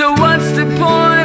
So what's the point?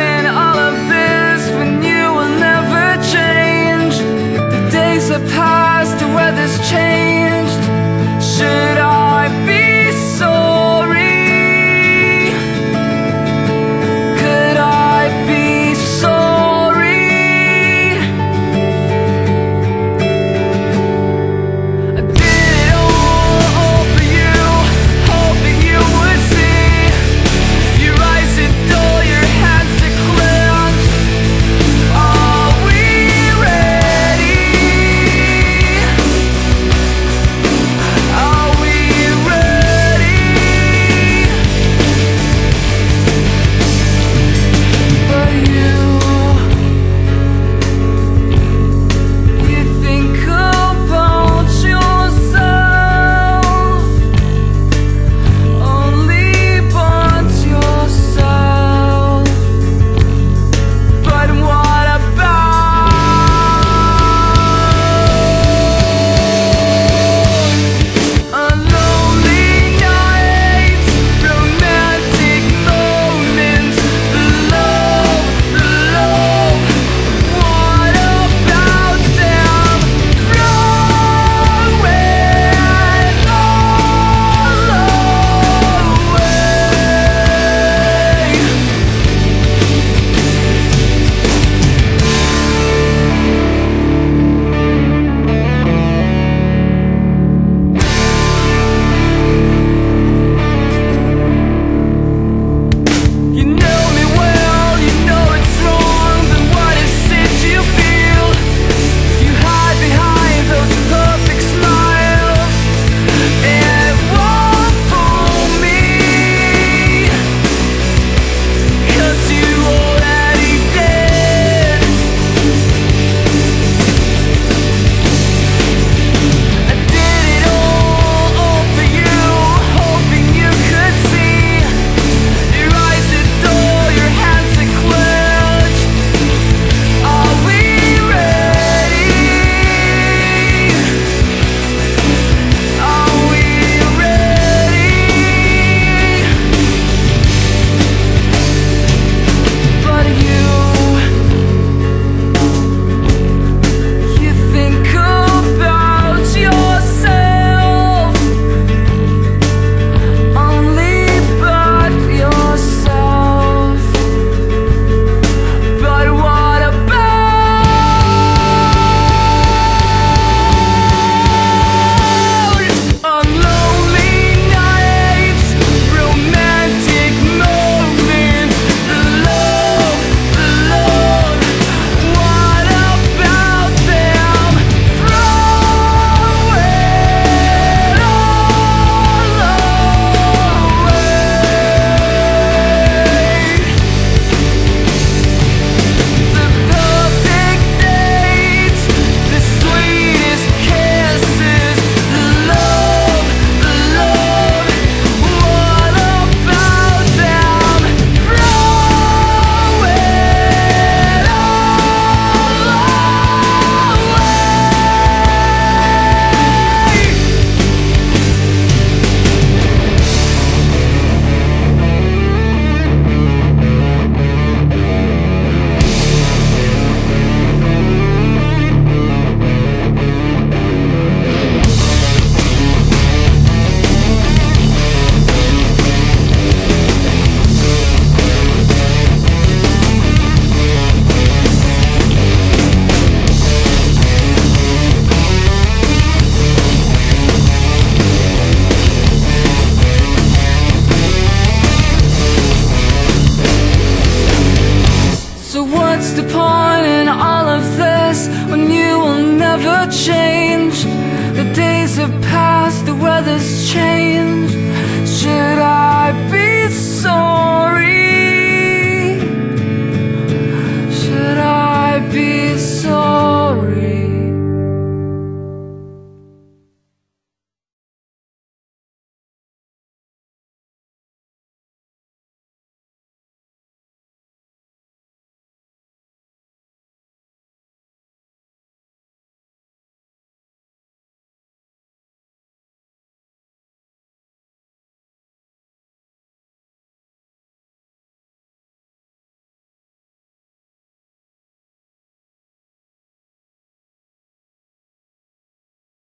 point in all of this when you will never change? The days have passed, the weather's changed. Should I be?